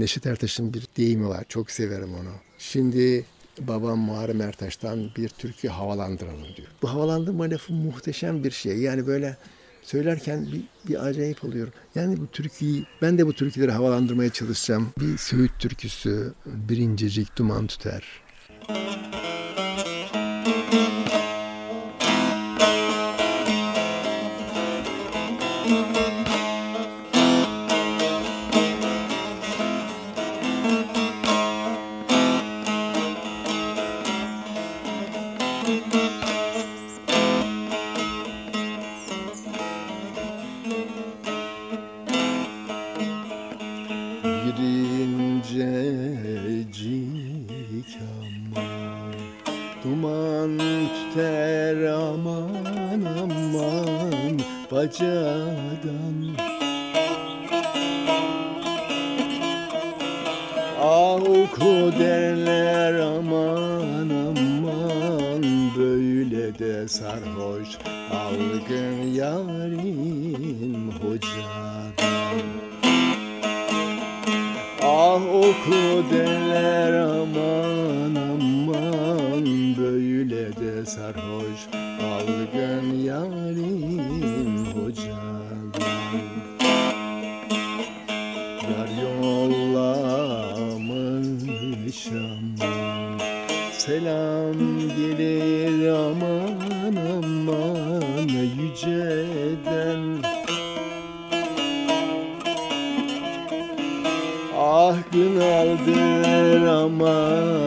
Neşet Ertaş'ın bir deyimi var. Çok severim onu. Şimdi babam Muharrem Ertaş'tan bir türkü havalandıralım diyor. Bu havalandırma lafı muhteşem bir şey. Yani böyle söylerken bir, bir acayip oluyorum. Yani bu türküyü, ben de bu türküleri havalandırmaya çalışacağım. Bir Söğüt türküsü, birincecik duman tüter. Müzik yarim hocadan Ah oku derler aman aman. Böyle de sarhoş algın yarim Yar my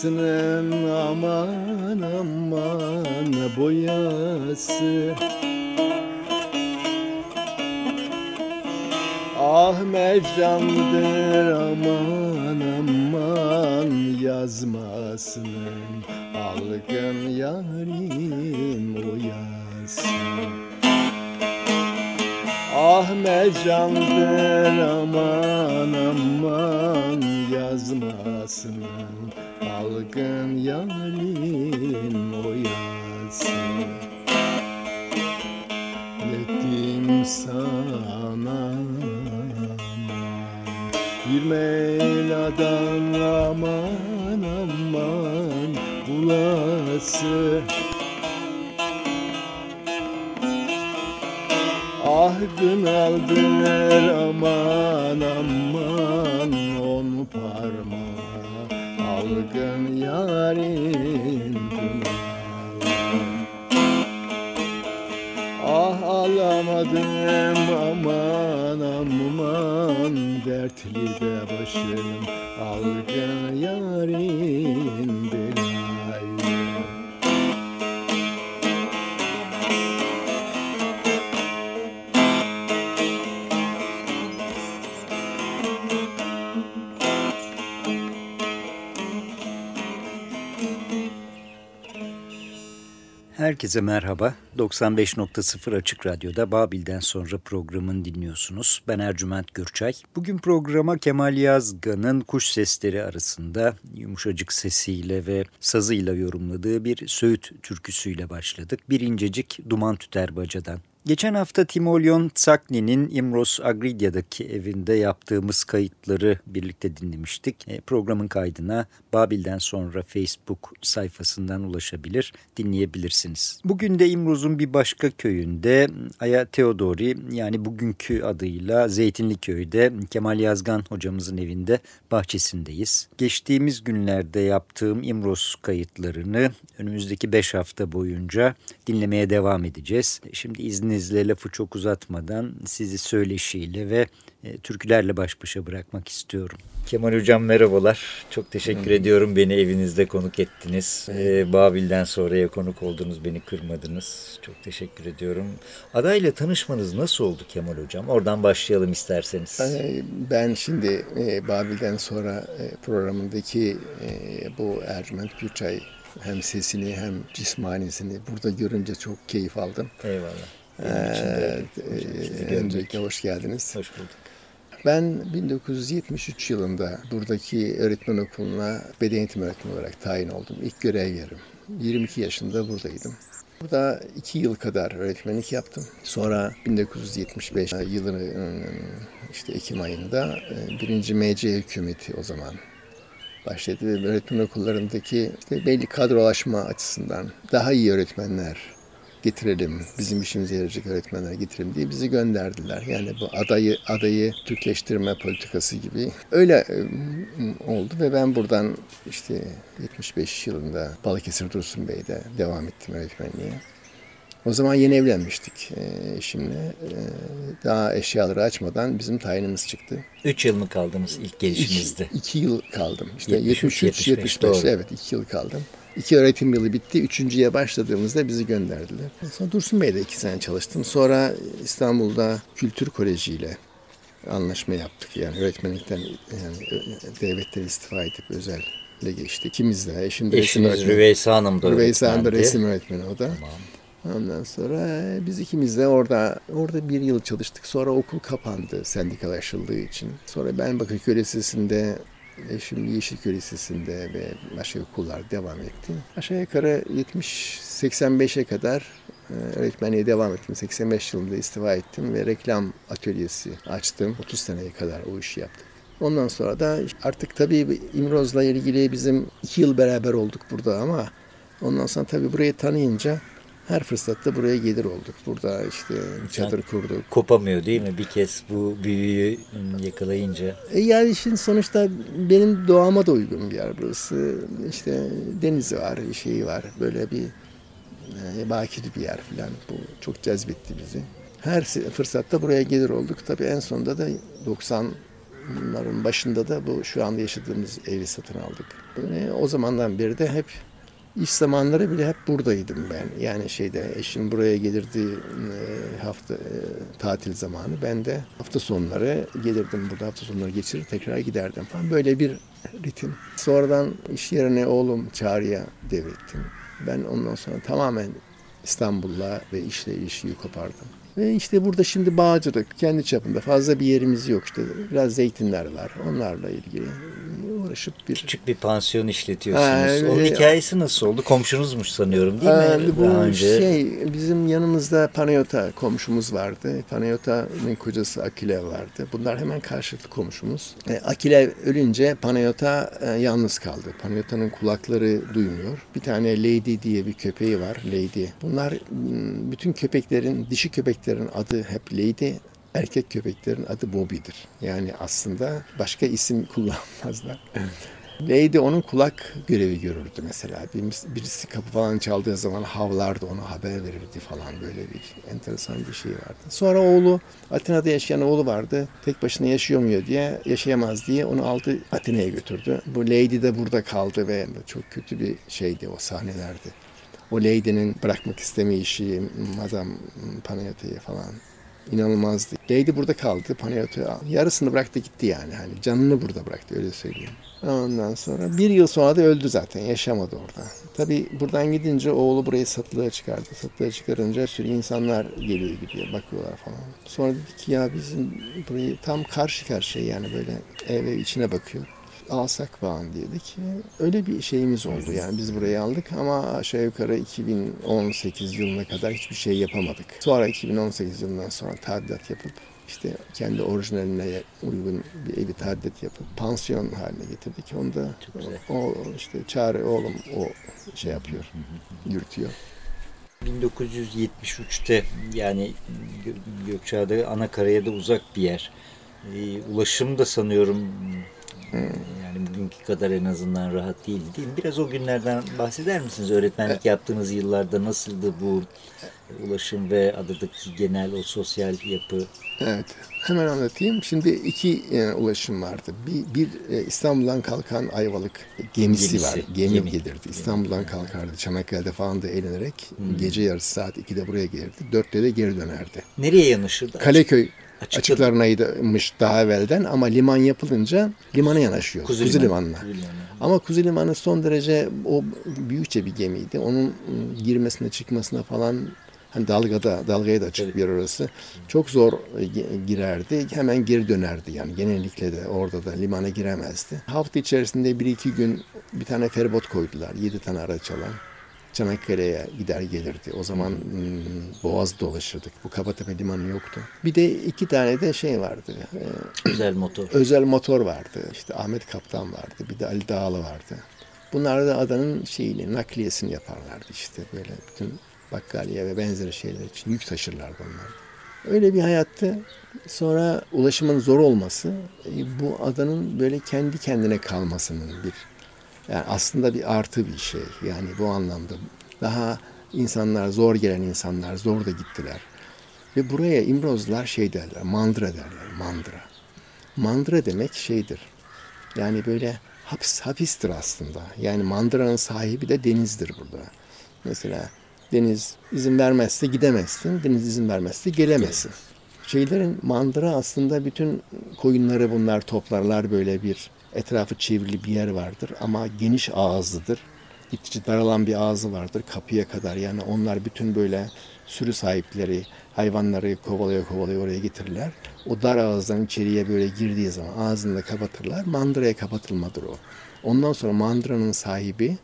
odasının aman aman boyası. Ah mecramdır aman aman yazmasının Algın Mecramdır aman aman yazmasın. Algın yarim oyasın Ettim sana. Bir meyladan aman aman bulası Ah gün aldır aman aman on parmağı Algın yarim Ah alamadım aman aman Dertli de başım algın yarim Herkese merhaba. 95.0 Açık Radyo'da Babil'den sonra programın dinliyorsunuz. Ben Ercüment Gürçay. Bugün programa Kemal Yazgan'ın kuş sesleri arasında yumuşacık sesiyle ve sazıyla yorumladığı bir Söğüt türküsüyle başladık. Bir incecik duman tüter bacadan Geçen hafta Timolyon Tsakni'nin İmros Agridya'daki evinde yaptığımız kayıtları birlikte dinlemiştik. E, programın kaydına Babil'den sonra Facebook sayfasından ulaşabilir, dinleyebilirsiniz. Bugün de İmroz'un bir başka köyünde Aya Teodori yani bugünkü adıyla Zeytinli Köy'de Kemal Yazgan hocamızın evinde bahçesindeyiz. Geçtiğimiz günlerde yaptığım İmroz kayıtlarını önümüzdeki 5 hafta boyunca dinlemeye devam edeceğiz. Şimdi izninizle lafı çok uzatmadan sizi söyleşiyle ve e, türkülerle baş başa bırakmak istiyorum. Kemal Hocam merhabalar. Çok teşekkür hmm. ediyorum. Beni evinizde konuk ettiniz. Ee, Babil'den sonraya konuk oldunuz. Beni kırmadınız. Çok teşekkür ediyorum. Adayla tanışmanız nasıl oldu Kemal Hocam? Oradan başlayalım isterseniz. Ben şimdi e, Babil'den sonra e, programındaki e, bu Ercüment Gürçay hem sesini hem cismanisini burada görünce çok keyif aldım. Eyvallah. Ee, öncelikle hoş geldiniz. Hoş bulduk. Ben 1973 yılında buradaki öğretmen okuluna beden eğitimi öğretmeni olarak tayin oldum. İlk görev yerim. 22 yaşında buradaydım. Burada iki yıl kadar öğretmenlik yaptım. Sonra 1975 yılının işte Ekim ayında birinci MC hükümeti o zaman başladı ve öğretmen okullarındaki işte belli kadrolaşma açısından daha iyi öğretmenler getirelim, bizim işimize yarayacak öğretmenler getirelim diye bizi gönderdiler. Yani bu adayı adayı Türkleştirme politikası gibi. Öyle e, oldu ve ben buradan işte 75 yılında Balıkesir Dursun Bey'de devam ettim öğretmenliğe. O zaman yeni evlenmiştik e, eşimle. E, daha eşyaları açmadan bizim tayinimiz çıktı. Üç yıl mı kaldınız ilk gelişinizde? İki, iki yıl kaldım. İşte 73, 75, 75 evet iki yıl kaldım. İki öğretim yılı bitti. Üçüncüye başladığımızda bizi gönderdiler. Sonra Dursun Bey'de iki sene çalıştım. Sonra İstanbul'da Kültür Koleji ile anlaşma yaptık. Yani öğretmenlikten yani devletten istifa edip özel ile geçti. İkimiz de. Eşim de Eşiniz resim Rüveysa Hanım da Rüveysa Hanım da resim öğretmeni o da. Tamam. Ondan sonra e, biz ikimiz de orada orada bir yıl çalıştık. Sonra okul kapandı sendikalaşıldığı için. Sonra ben Bakırköy Lisesi'nde Eşim Yeşilköy Lisesi'nde ve başka okullar devam etti. Aşağı yukarı 70-85'e kadar e, öğretmenliğe devam ettim. 85 yılında istifa ettim ve reklam atölyesi açtım. 30 seneye kadar o işi yaptım. Ondan sonra da artık tabii İmroz'la ilgili bizim iki yıl beraber olduk burada ama ondan sonra tabii burayı tanıyınca her fırsatta buraya gelir olduk. Burada işte çadır kurduk. Kopamıyor değil mi bir kez bu büyüyü yakalayınca? E yani işin sonuçta benim doğama da uygun bir yer burası. İşte denizi var, şeyi var. Böyle bir e, bakir bir yer falan. Bu çok cezbetti bizi. Her fırsatta buraya gelir olduk. Tabii en sonunda da 90'ların başında da bu şu anda yaşadığımız evi satın aldık. Böyle o zamandan beri de hep İş zamanları bile hep buradaydım ben. Yani şeyde eşim buraya gelirdi e, hafta e, tatil zamanı. Ben de hafta sonları gelirdim burada hafta sonları geçirir tekrar giderdim falan. Böyle bir ritim. Sonradan iş yerine oğlum Çağrı'ya devrettim. Ben ondan sonra tamamen İstanbul'la ve işle ilişkiyi kopardım. Ve işte burada şimdi bağcılık kendi çapında fazla bir yerimiz yok işte biraz zeytinler var onlarla ilgili uğraşıp bir... Küçük bir pansiyon işletiyorsunuz. Ha, Onun hikayesi nasıl oldu? Komşunuzmuş sanıyorum değil ha, mi? Bu Daha önce... şey bizim yanımızda Panayota komşumuz vardı. Panayota'nın kocası Akile vardı. Bunlar hemen karşılıklı komşumuz. E, Akile ölünce Panayota e, yalnız kaldı. Panayota'nın kulakları duymuyor. Bir tane Lady diye bir köpeği var. Lady. Bunlar bütün köpeklerin, dişi köpeklerin adı hep Lady erkek köpeklerin adı Bobby'dir. Yani aslında başka isim kullanmazlar. Lady onun kulak görevi görürdü mesela. Birisi kapı falan çaldığı zaman havlardı, ona haber verirdi falan böyle bir enteresan bir şey vardı. Sonra oğlu, Atina'da yaşayan oğlu vardı. Tek başına mu diye, yaşayamaz diye onu aldı Atina'ya götürdü. Bu Lady de burada kaldı ve çok kötü bir şeydi o sahnelerdi. O Lady'nin bırakmak istemeyişi, Madame Panayota'yı falan inanılmazdı. Lady burada kaldı. Panayot'a yarısını bıraktı gitti yani. Hani canını burada bıraktı öyle söyleyeyim. Ondan sonra bir yıl sonra da öldü zaten. Yaşamadı orada. Tabi buradan gidince oğlu burayı satılığa çıkardı. Satılığa çıkarınca sürü insanlar geliyor gidiyor bakıyorlar falan. Sonra dedik ki ya bizim burayı tam karşı karşıya yani böyle eve içine bakıyor. Alsak falan dedik. Öyle bir şeyimiz oldu. Yani biz burayı aldık ama aşağı yukarı 2018 yılına kadar hiçbir şey yapamadık. Sonra 2018 yılından sonra tadilat yapıp işte kendi orijinaline uygun bir evi tadilat yapıp pansiyon haline getirdik. Onu da o işte Çağrı oğlum o şey yapıyor, yürütüyor. 1973'te yani Gökçeada ana karaya da uzak bir yer. Ee, ulaşım da sanıyorum yani bugünkü kadar en azından rahat değildi değil mi? Biraz o günlerden bahseder misiniz? Öğretmenlik yaptığınız yıllarda nasıldı bu ulaşım ve adadaki genel o sosyal yapı? Evet, hemen anlatayım. Şimdi iki e, ulaşım vardı. Bir, bir e, İstanbul'dan kalkan Ayvalık gemisi, Gemisi, var. Gemi, gemi. gelirdi. İstanbul'dan kalkardı. Çanakkale'de falan da eğlenerek gece yarısı saat 2'de buraya gelirdi. 4'te de geri dönerdi. Nereye yanaşırdı? Kaleköy Açıkta- açıklarınaymış daha evvelden ama liman yapılınca limana yanaşıyor. Kuzu Kuzu, Limanı. limanına. Kuzu Limanı. Ama Kuzu Limanı son derece o büyükçe bir gemiydi. Onun girmesine çıkmasına falan hani dalgada dalgaya da açık Tabii. bir yer orası. Çok zor e, gi- girerdi. Hemen geri dönerdi yani. Genellikle de orada da limana giremezdi. Hafta içerisinde bir iki gün bir tane feribot koydular. Yedi tane araç alan. Çanakkale'ye gider gelirdi. O zaman ım, Boğaz dolaşırdık. Bu Kapatepe limanı yoktu. Bir de iki tane de şey vardı. e, Özel motor. özel motor vardı. İşte Ahmet Kaptan vardı. Bir de Ali Dağlı vardı. Bunlar da adanın şeyini, nakliyesini yaparlardı işte böyle bütün bakkaliye ve benzeri şeyler için yük taşırlardı onlar. Öyle bir hayattı. Sonra ulaşımın zor olması e, bu adanın böyle kendi kendine kalmasının bir yani aslında bir artı bir şey. Yani bu anlamda daha insanlar zor gelen insanlar zor da gittiler. Ve buraya İmrozlar şey derler, mandıra derler, mandıra. Mandıra demek şeydir. Yani böyle hapis, hapistir aslında. Yani mandıranın sahibi de denizdir burada. Mesela deniz izin vermezse gidemezsin, deniz izin vermezse gelemezsin. Şeylerin mandıra aslında bütün koyunları bunlar toplarlar böyle bir etrafı çevrili bir yer vardır ama geniş ağızlıdır. Gittikçe daralan bir ağzı vardır kapıya kadar. Yani onlar bütün böyle sürü sahipleri hayvanları kovalaya kovalaya oraya getirirler. O dar ağızdan içeriye böyle girdiği zaman ağzını da kapatırlar. Mandıraya kapatılmadır o. Ondan sonra mandıranın sahibi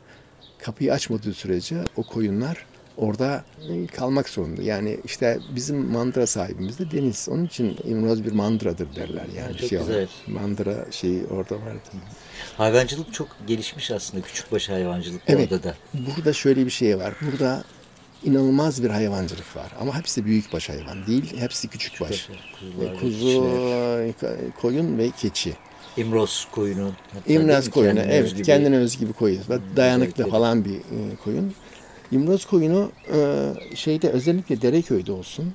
kapıyı açmadığı sürece o koyunlar orada kalmak zorunda. Yani işte bizim mandıra sahibimiz de deniz. Onun için İmroz bir mandıradır derler. Yani Çok şey güzel. olarak. Mandıra şeyi orada vardı. Hayvancılık çok gelişmiş aslında. Küçükbaş hayvancılık Evet. orada da. Burada şöyle bir şey var. Burada inanılmaz bir hayvancılık var. Ama hepsi büyükbaş hayvan değil. Hepsi küçükbaş. Ve Kuzu, koyun ve keçi. İmroz koyunu. İmroz koyunu, Kendine evet kendine özgü bir koyun. Ve dayanıklı falan bir e, koyun. İmroz koyunu e, şeyde özellikle Dereköy'de olsun.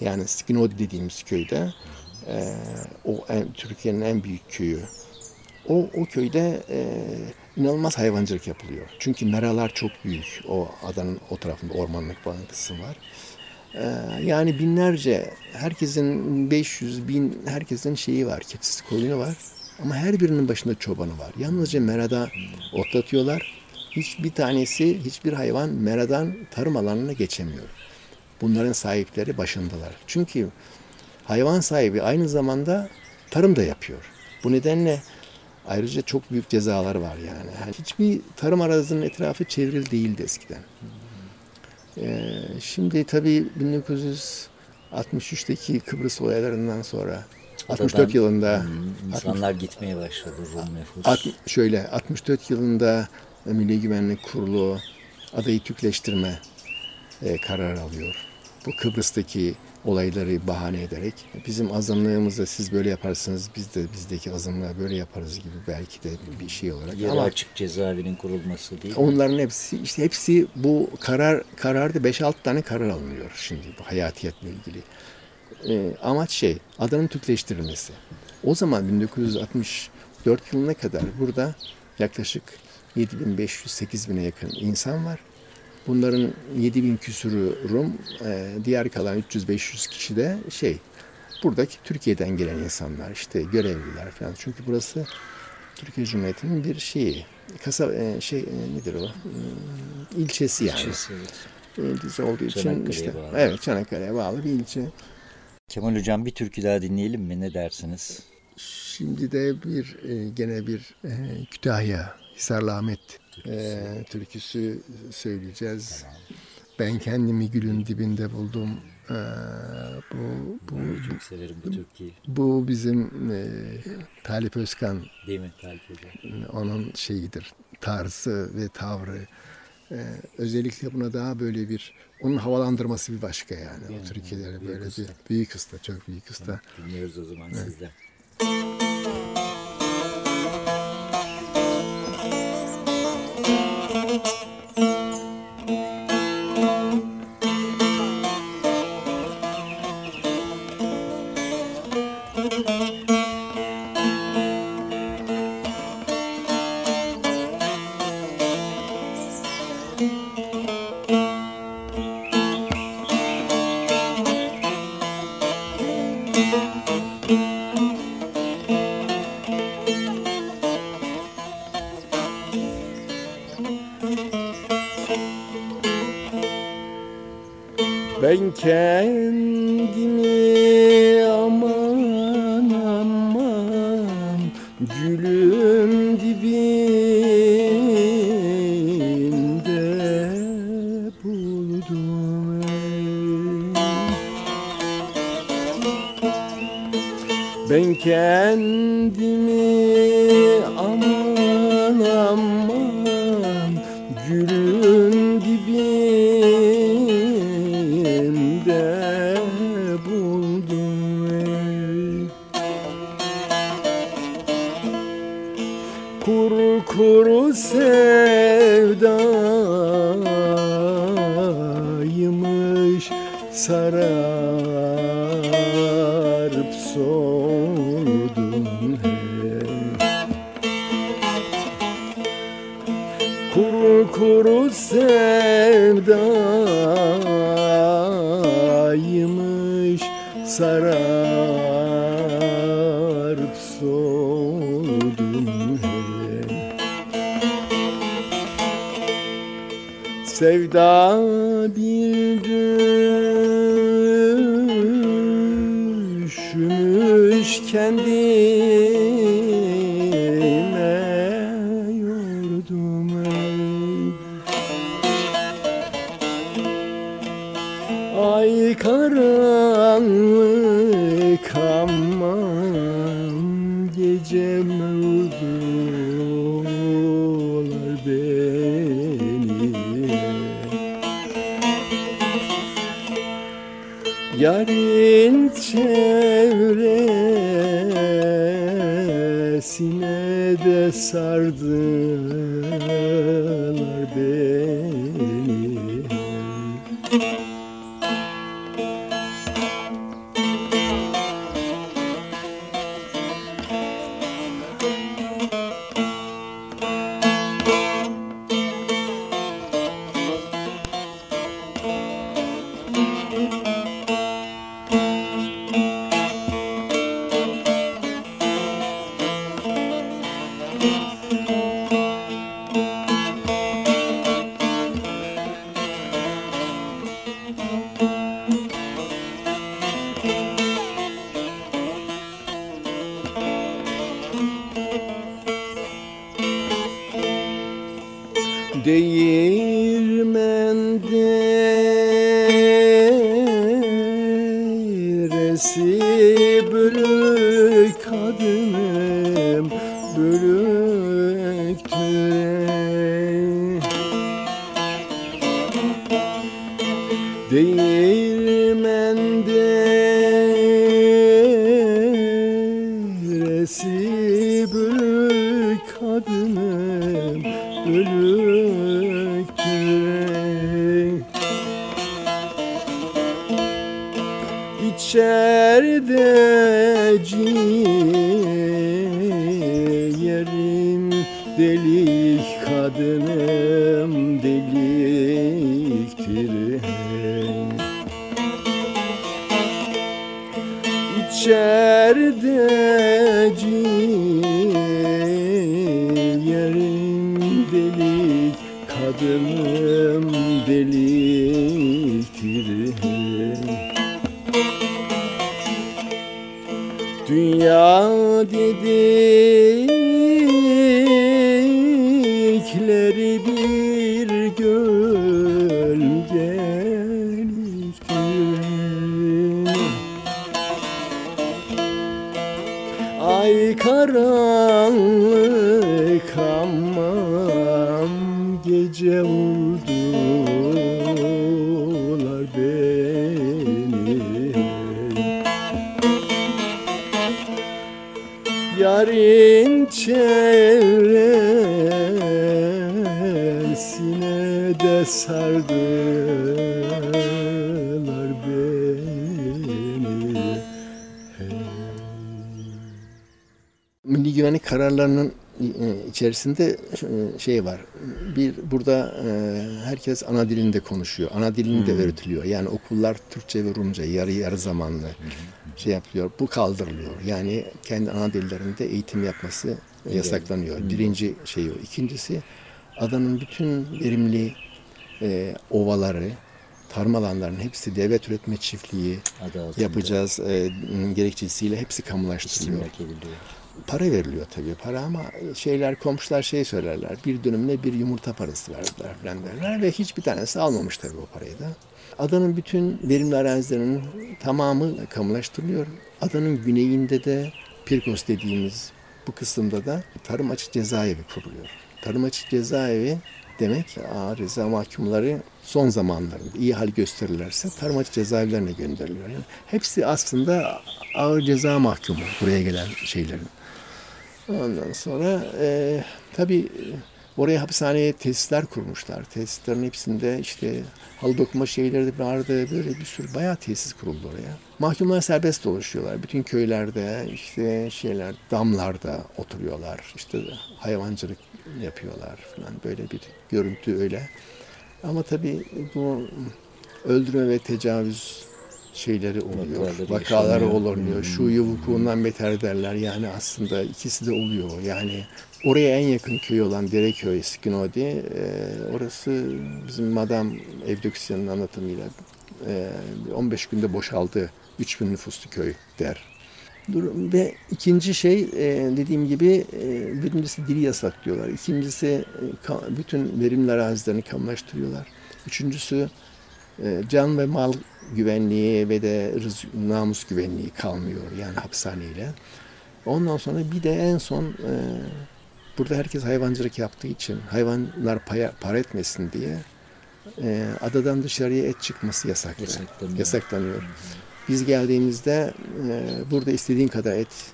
Yani Skinodi dediğimiz köyde e, o en- Türkiye'nin en büyük köyü. O, o köyde e, inanılmaz hayvancılık yapılıyor. Çünkü meralar çok büyük. O adanın o tarafında ormanlık falan kısım var. E, yani binlerce, herkesin 500 bin, herkesin şeyi var, keçisi koyunu var. Ama her birinin başında çobanı var. Yalnızca merada otlatıyorlar. Hiçbir tanesi, hiçbir hayvan meradan tarım alanına geçemiyor. Bunların sahipleri başındalar. Çünkü hayvan sahibi aynı zamanda tarım da yapıyor. Bu nedenle ayrıca çok büyük cezalar var yani. Yani hiçbir tarım arazinin etrafı çevrili değildi eskiden. Ee, şimdi tabii 1963'teki Kıbrıs olaylarından sonra 64 Adadan, yılında hmm, insanlar gitmeye başladı Rum nüfus. Alt- şöyle 64 yılında Milli Güvenlik Kurulu adayı Türkleştirme e, kararı alıyor. Bu Kıbrıs'taki olayları bahane ederek bizim azınlığımızda siz böyle yaparsınız biz de bizdeki azınlığa böyle yaparız gibi belki de bir şey olarak. Yarı Ama açık cezaevinin kurulması değil mi? onların hepsi işte hepsi bu karar kararda 5-6 tane karar alınıyor şimdi bu hayatiyetle ilgili. E, amaç şey adanın Türkleştirilmesi. O zaman 1964 yılına kadar burada yaklaşık 7500-8000'e yakın insan var. Bunların 7000 küsürü Rum, e, diğer kalan 300-500 kişi de şey buradaki Türkiye'den gelen insanlar işte görevliler falan. Çünkü burası Türkiye Cumhuriyeti'nin bir şeyi, kasa e, şey e, nedir o? Hmm, ilçesi yani. İlçesi. İlçesi olduğu için Çanakkale'ye işte bağlı. evet Çanakkale'ye bağlı bir ilçe. Kemal Hocam bir türkü daha dinleyelim mi? Ne dersiniz? Şimdi de bir e, gene bir e, Kütahya Hisarlı Ahmet e, türküsü söyleyeceğiz. Ben kendimi gülün dibinde buldum. E, bu bu Çok severim bu türküyü. bu bizim e, Talip Özkan Değil mi Talip Hoca? onun şeyidir tarzı ve tavrı. E, özellikle buna daha böyle bir onun havalandırması bir başka yani. O Türkiye'de böyle usta. bir büyük usta, çok büyük usta. Dinliyoruz o zaman sizden. sensin çevresine Yarın çevresine de sardılar beni Milli güvenlik kararlarının e, içerisinde e, şey var. Bir burada e, herkes ana dilinde konuşuyor. Ana dilinde öğretiliyor. Yani okullar Türkçe ve Rumca yarı yarı zamanlı şey yapıyor. Bu kaldırılıyor. Yani kendi ana dillerinde eğitim yapması yasaklanıyor. Birinci şey o. İkincisi adanın bütün verimli e, ovaları, tarım alanlarının hepsi devlet üretme çiftliği yapacağız e, gerekçesiyle hepsi kamulaştırılıyor para veriliyor tabii para ama şeyler komşular şey söylerler bir dönümüne bir yumurta parası verdiler falan derler ve hiçbir tanesi almamış tabii o parayı da. Adanın bütün verimli arazilerinin tamamı kamulaştırılıyor. Adanın güneyinde de Pirkos dediğimiz bu kısımda da tarım açık cezaevi kuruluyor. Tarım açık cezaevi demek ağır ceza mahkumları son zamanlarında iyi hal gösterirlerse tarım açık cezaevlerine gönderiliyor. Yani hepsi aslında ağır ceza mahkumu buraya gelen şeylerin. Ondan sonra e, tabii oraya hapishaneye tesisler kurmuşlar. Tesislerin hepsinde işte halı dokuma şeyleri de vardı. Böyle bir sürü bayağı tesis kuruldu oraya. Mahkumlar serbest dolaşıyorlar. Bütün köylerde işte şeyler damlarda oturuyorlar. İşte hayvancılık yapıyorlar falan. Böyle bir görüntü öyle. Ama tabii bu öldürme ve tecavüz şeyleri oluyor. Vakaları Vakaları oluyor. Şuyu vukuundan beter derler. Yani aslında ikisi de oluyor. Yani oraya en yakın köy olan Dereköy, Skinodi, e, orası bizim Madam Evdoksiya'nın anlatımıyla e, 15 günde boşaldı. 3000 nüfuslu köy der. Dur- Ve ikinci şey e, dediğim gibi e, birincisi dili yasaklıyorlar. İkincisi e, ka- bütün verimli arazilerini kamulaştırıyorlar. Üçüncüsü e, can ve mal güvenliği ve de rız- namus güvenliği kalmıyor yani hapishaneyle. Ondan sonra bir de en son e, burada herkes hayvancılık yaptığı için hayvanlar paya, para etmesin diye e, adadan dışarıya et çıkması yasaklı. Yasaklanıyor. Yasaklanıyor. Biz geldiğimizde e, burada istediğin kadar et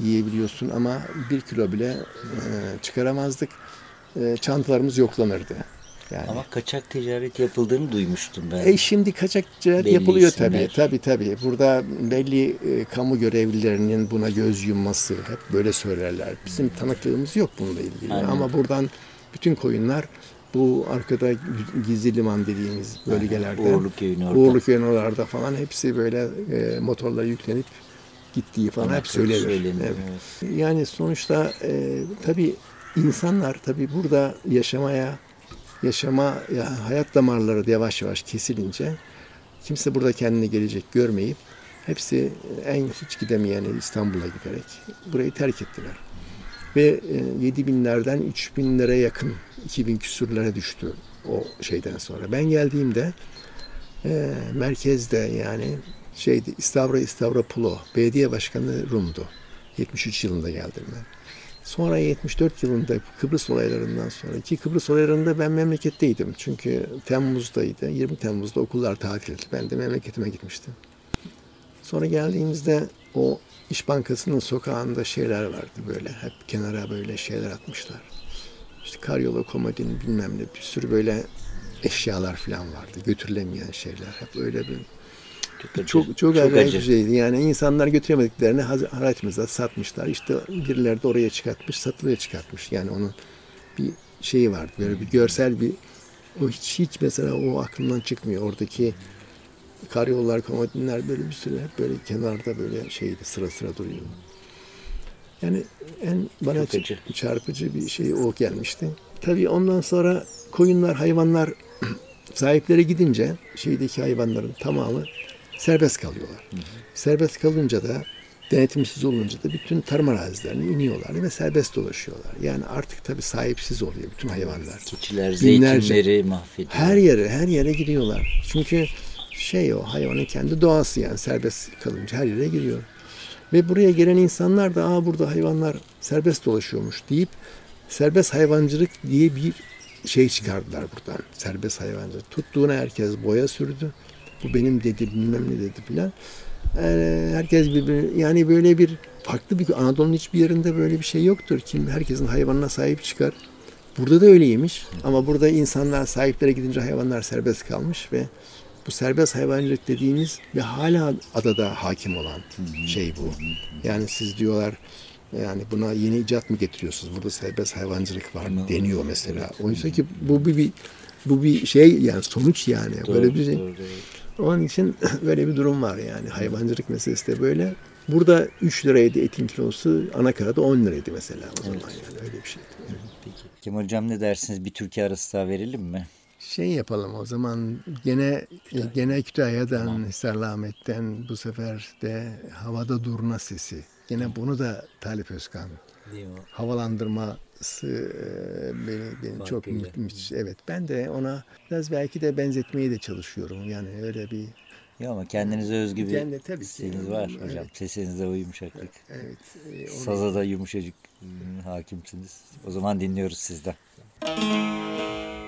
yiyebiliyorsun ama bir kilo bile e, çıkaramazdık. E, çantalarımız yoklanırdı. Yani. Ama kaçak ticaret yapıldığını duymuştum ben. E şimdi kaçak ticaret Belli yapılıyor isimler. tabii. Tabii tabii. Burada belli e, kamu görevlilerinin buna göz yumması hep böyle söylerler. Bizim tanıklığımız yok bununla ilgili. Aynen. Ama buradan bütün koyunlar bu arkada gizli liman dediğimiz bölgelerde Uğurlu köyün orada. Uğurlu köyün oralarda falan hepsi böyle e, motorla yüklenip gittiği falan hep Anlatıyor, söylenir. söylenir, Evet. Yani sonuçta e, tabii insanlar tabii burada yaşamaya yaşama ya hayat damarları da yavaş yavaş kesilince kimse burada kendini gelecek görmeyip hepsi en hiç gidemeyen İstanbul'a giderek burayı terk ettiler. Ve e, 7 binlerden 3 binlere yakın 2000 küsürlere düştü o şeyden sonra. Ben geldiğimde e, merkezde yani şeydi İstavra İstavropulo belediye başkanı Rum'du. 73 yılında geldim ben. Sonra 74 yılında Kıbrıs olaylarından sonra ki Kıbrıs olaylarında ben memleketteydim. Çünkü Temmuz'daydı. 20 Temmuz'da okullar tatildi. Ben de memleketime gitmiştim. Sonra geldiğimizde o İş Bankası'nın sokağında şeyler vardı böyle. Hep kenara böyle şeyler atmışlar. İşte karyola, komodin bilmem ne bir sürü böyle eşyalar falan vardı. Götürülemeyen şeyler. Hep öyle bir Çok acı. çok çok, acayip acı. bir şeydi. Yani insanlar götüremediklerini haraçımıza satmışlar. İşte birileri de oraya çıkartmış, satılıya çıkartmış. Yani onun bir şeyi vardı. Böyle bir görsel bir o hiç, hiç mesela o aklımdan çıkmıyor. Oradaki karyollar, komodinler böyle bir sürü hep böyle kenarda böyle şeydi sıra sıra duruyor. Yani en bana Çok acı. ç- çarpıcı bir şey o gelmişti. Tabii ondan sonra koyunlar, hayvanlar sahipleri gidince şeydeki hayvanların tamamı serbest kalıyorlar. Serbest kalınca da Denetimsiz olunca da bütün tarım arazilerine iniyorlar ve serbest dolaşıyorlar. Yani artık tabii sahipsiz oluyor bütün hayvanlar. Keçiler, Binlerce. zeytinleri mahvediyor. Her yere, her yere gidiyorlar. Çünkü şey o hayvanın kendi doğası yani serbest kalınca her yere giriyor. Ve buraya gelen insanlar da Aa, burada hayvanlar serbest dolaşıyormuş deyip serbest hayvancılık diye bir şey çıkardılar buradan. Serbest hayvancılık. Tuttuğuna herkes boya sürdü. Bu benim dedi bilmem ne dedi filan. Ee, herkes bir yani böyle bir farklı bir Anadolu'nun hiçbir yerinde böyle bir şey yoktur. Kim herkesin hayvanına sahip çıkar. Burada da öyleymiş. Ama burada insanlar sahiplere gidince hayvanlar serbest kalmış ve bu serbest hayvancılık dediğimiz ve hala adada hakim olan şey bu. Yani siz diyorlar yani buna yeni icat mı getiriyorsunuz? Burada serbest hayvancılık var deniyor mesela. Oysa ki bu bir, bir bu bir şey yani sonuç yani böyle bir şey. Doğru, doğru. Onun için böyle bir durum var yani hayvancılık meselesi de böyle. Burada 3 liraydı etin kilosu, anakarada 10 liraydı mesela o zaman yani öyle bir şeydi. Peki. Kemal Hocam ne dersiniz? Bir Türkiye arası daha verelim mi? Şey yapalım o zaman gene gene Kütahya'dan, Hisarlı Ahmet'ten bu sefer de havada durna sesi. Gene bunu da Talip Özkan? Havalandırması e, beni, beni çok müthiş. Evet ben de ona biraz belki de benzetmeye de çalışıyorum. Yani öyle bir Ya ama kendinize özgü bir Kendi- tabii ki. sesiniz var Evet. hocam. Sesinizde o yumuşaklık. evet e, onu- Saza da yumuşacık hakimsiniz. O zaman dinliyoruz sizden. Havada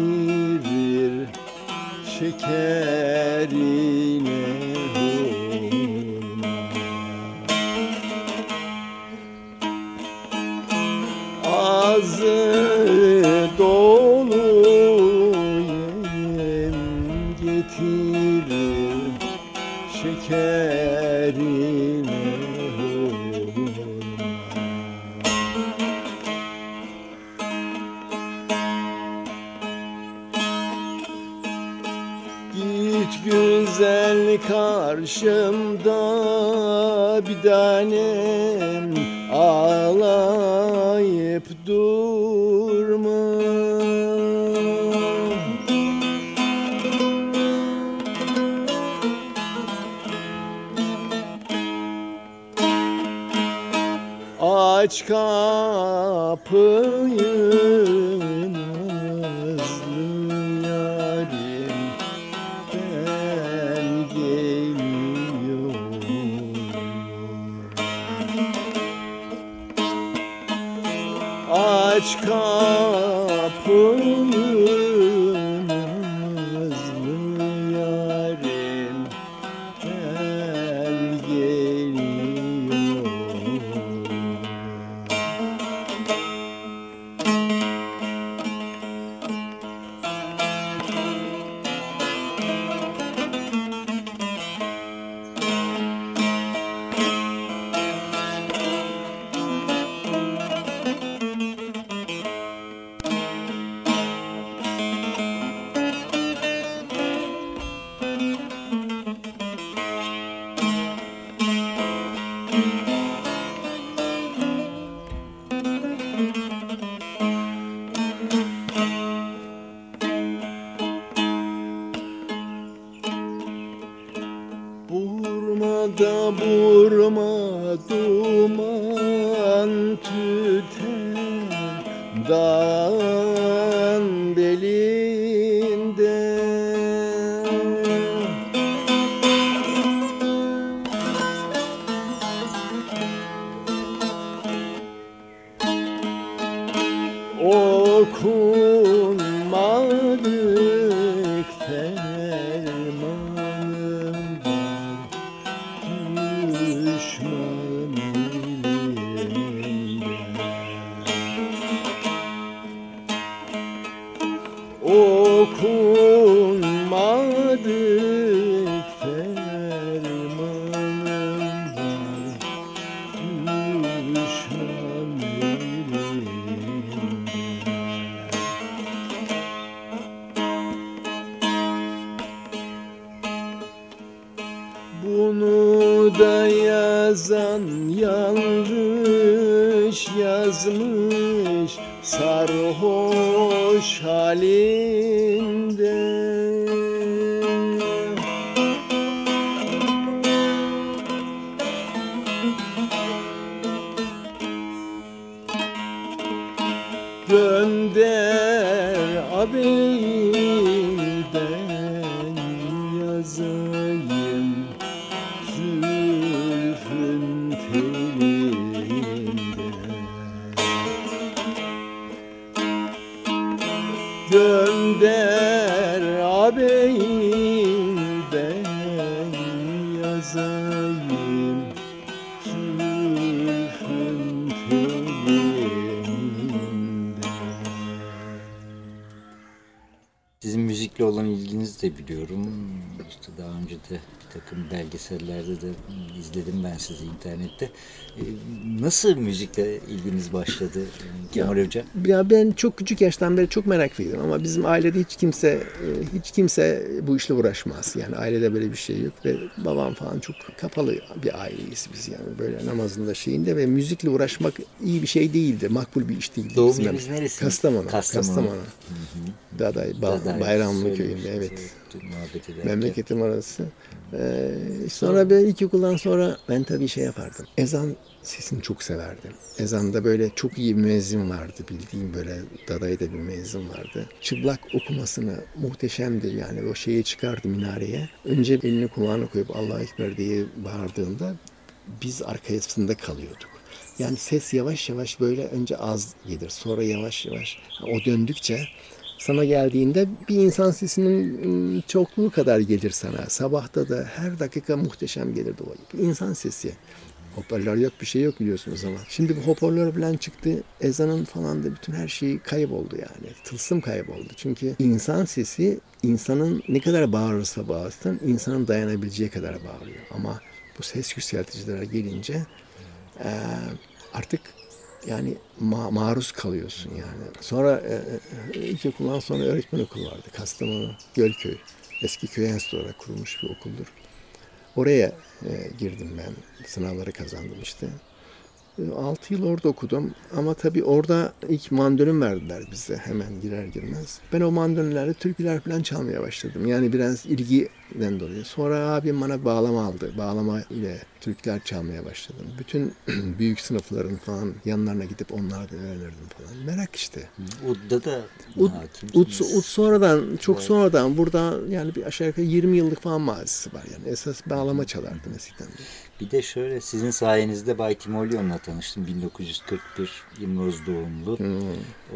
getirir şekerine Gönder abeyim ben yazayım zülfün telinde Sizin müzikle olan ilginizi de biliyorum. İşte daha önce de bir takım belgesellerde de izledim ben sizi internette. Ee, Nasıl müzikle ilginiz başladı Kemal Hoca? Ya ben çok küçük yaştan beri çok meraklıydım ama bizim ailede hiç kimse e, hiç kimse bu işle uğraşmaz. Yani ailede böyle bir şey yok ve babam falan çok kapalı bir aileyiz biz yani böyle namazında şeyinde ve müzikle uğraşmak iyi bir şey değildi. Makbul bir iş değildi. Doğum yeriniz neresi? Kastamonu. Kastamonu. Kastamonu. Daday, Ba- Daday Bayramlı köyünde evet. Ederken. Memleketim orası. Ee, sonra ben ilkokuldan sonra ben tabii şey yapardım. Ezan sesini çok severdim. Ezanda böyle çok iyi bir müezzin vardı. Bildiğim böyle dadayda bir müezzin vardı. Çıplak okumasını muhteşemdi yani. O şeyi çıkardı minareye. Önce elini kulağına koyup Allahu Ekber diye bağırdığında biz arkasında kalıyorduk. Yani ses yavaş yavaş böyle önce az gelir. Sonra yavaş yavaş o döndükçe sana geldiğinde bir insan sesinin ım, çokluğu kadar gelir sana. Sabahta da her dakika muhteşem gelirdi o. İnsan sesi. Hoparlör yok bir şey yok biliyorsunuz ama. Şimdi bu hoparlör falan çıktı. Ezanın falan da bütün her şeyi kayboldu yani. Tılsım kayboldu. Çünkü insan sesi insanın ne kadar bağırırsa bağırsın insanın dayanabileceği kadar bağırıyor. Ama bu ses yükselticilere gelince artık yani ma- maruz kalıyorsun yani. Sonra e, e, ilkokuldan sonra öğretmen okulu vardı. Kastamonu Gölköy. Eski köy enstitüsü kurulmuş bir okuldur. Oraya e, girdim ben. Sınavları kazandım işte. 6 yıl orada okudum ama tabii orada ilk mandolin verdiler bize hemen girer girmez. Ben o mandolinlerle türküler falan çalmaya başladım. Yani biraz ilgiden dolayı. Sonra abim bana bağlama aldı. Bağlama ile türküler çalmaya başladım. Bütün büyük sınıfların falan yanlarına gidip onlardan öğrenirdim falan. Merak işte. Ud'da da Ud. Ud, Ud sonradan, çok sonradan burada yani bir aşağı yukarı 20 yıllık falan mazisi var yani. Esas bağlama çalardım eskiden. de. Bir de şöyle sizin sayenizde Bay Timolyon'la tanıştım. 1941 İmroz doğumlu.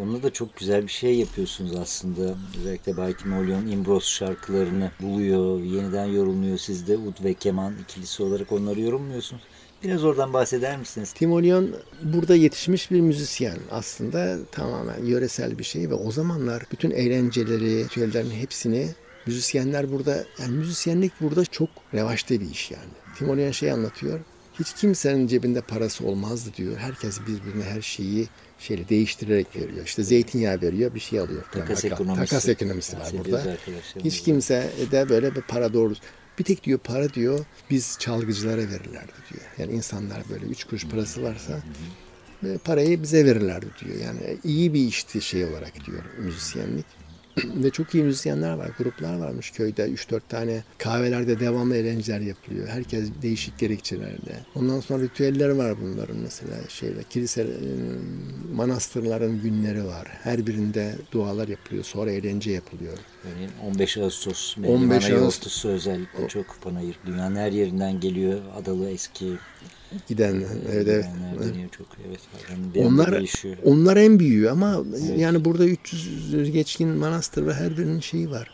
Onunla da çok güzel bir şey yapıyorsunuz aslında. Özellikle Bay Timolyon İmroz şarkılarını buluyor, yeniden yorumluyor. Siz de ud ve keman ikilisi olarak onları yorumluyorsunuz. Biraz oradan bahseder misiniz? Timolyon burada yetişmiş bir müzisyen aslında tamamen yöresel bir şey ve o zamanlar bütün eğlenceleri, ritüellerin hepsini müzisyenler burada yani müzisyenlik burada çok revaçta bir iş yani. Timolyon şey anlatıyor. Hiç kimsenin cebinde parası olmazdı diyor. Herkes birbirine her şeyi şeyle değiştirerek veriyor. İşte zeytinyağı veriyor, bir şey alıyor. falan. Takas Taka- ekonomisi. Takas ekonomisi var burada. Hiç kimse de böyle bir para doğru bir tek diyor para diyor biz çalgıcılara verirlerdi diyor. Yani insanlar böyle üç kuruş parası varsa parayı bize verirlerdi diyor. Yani iyi bir işti şey olarak diyor müzisyenlik. Ve çok iyi müzisyenler var, gruplar varmış köyde. 3-4 tane kahvelerde devamlı eğlenceler yapılıyor. Herkes değişik gerekçelerle. Ondan sonra ritüeller var bunların mesela şeyle. Kilise, e, manastırların günleri var. Her birinde dualar yapılıyor. Sonra eğlence yapılıyor. Örneğin 15 Ağustos 15 15 Ağustos- Ağustos özellikle çok panayır. Dünyanın her yerinden geliyor. Adalı eski Giden, evet, evet. Çok. Evet. Yani anda Onlar değişiyor. onlar en büyüğü ama yani burada 300 geçkin manastır ve her birinin şeyi var.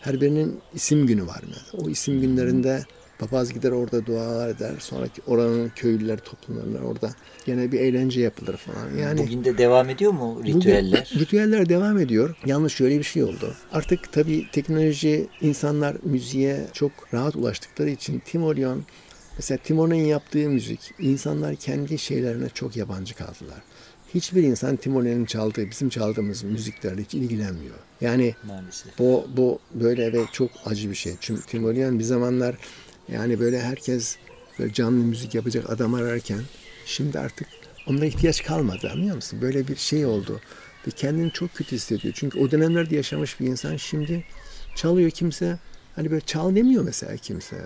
Her birinin isim günü var. O isim günlerinde papaz gider orada dualar eder. Sonraki oranın köylüler toplanırlar orada. Gene bir eğlence yapılır falan. Yani Bugün de devam ediyor mu Bugün ritüeller? ritüeller devam ediyor. Yalnız şöyle bir şey oldu. Artık tabii teknoloji insanlar müziğe çok rahat ulaştıkları için Timoryon mesela Timor'un yaptığı müzik insanlar kendi şeylerine çok yabancı kaldılar. Hiçbir insan Timor'un çaldığı, bizim çaldığımız müziklerle hiç ilgilenmiyor. Yani Maalesef. bu, bu böyle ve çok acı bir şey. Çünkü Timoryan bir zamanlar yani böyle herkes böyle canlı müzik yapacak adam ararken şimdi artık onlara ihtiyaç kalmadı anlıyor musun? Böyle bir şey oldu. Ve kendini çok kötü hissediyor. Çünkü o dönemlerde yaşamış bir insan şimdi çalıyor kimse hani böyle çal demiyor mesela kimse.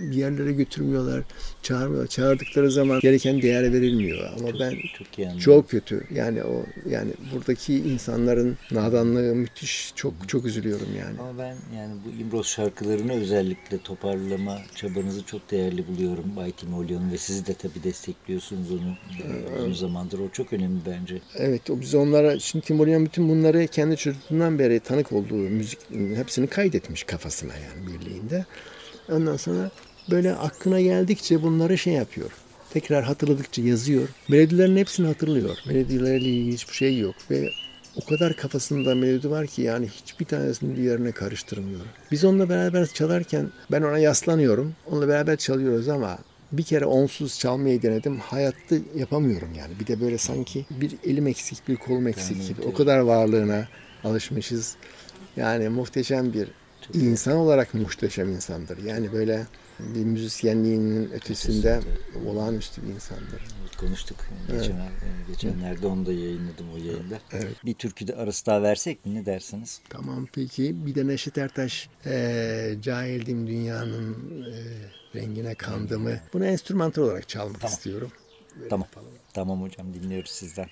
Bir yerlere götürmüyorlar, çağırmıyorlar. Çağırdıkları zaman gereken değer verilmiyor. Ama ben Çok anladım. çok kötü. Yani o yani buradaki insanların nadanlığı müthiş. Çok çok üzülüyorum yani. Ama ben yani bu İmroz şarkılarını özellikle toparlama çabanızı çok değerli buluyorum. Bay Timolyon ve siz de tabii destekliyorsunuz onu e, uzun zamandır. O çok önemli bence. Evet o biz onlara şimdi Timuryan bütün bunları kendi çocukluğundan beri tanık olduğu müzik hepsini kaydetmiş kafasına yani birliğinde. Ondan sonra böyle aklına geldikçe bunları şey yapıyor. Tekrar hatırladıkça yazıyor. Melodilerin hepsini hatırlıyor. Melodilerle ilgili hiçbir şey yok ve o kadar kafasında melodi var ki yani hiçbir tanesini diğerine karıştırmıyor. Biz onunla beraber çalarken ben ona yaslanıyorum. Onunla beraber çalıyoruz ama bir kere onsuz çalmayı denedim. Hayatta yapamıyorum yani. Bir de böyle sanki bir elim eksik, bir kolum eksik gibi. O kadar varlığına alışmışız. Yani muhteşem bir insan olarak muhteşem insandır. Yani böyle bir müzisyenliğinin ötesinde olağanüstü bir insandır. Evet, konuştuk. Geçen, e, geçenlerde onu da yayınladım o yayında. Evet. Bir türkü de arası daha versek mi ne dersiniz? Tamam peki. Bir de Neşet Ertaş eee cahildim dünyanın eee, rengine kandımı. Bunu enstrümantal olarak çalmak istiyorum. Tamam. Tamam hocam dinliyoruz sizden.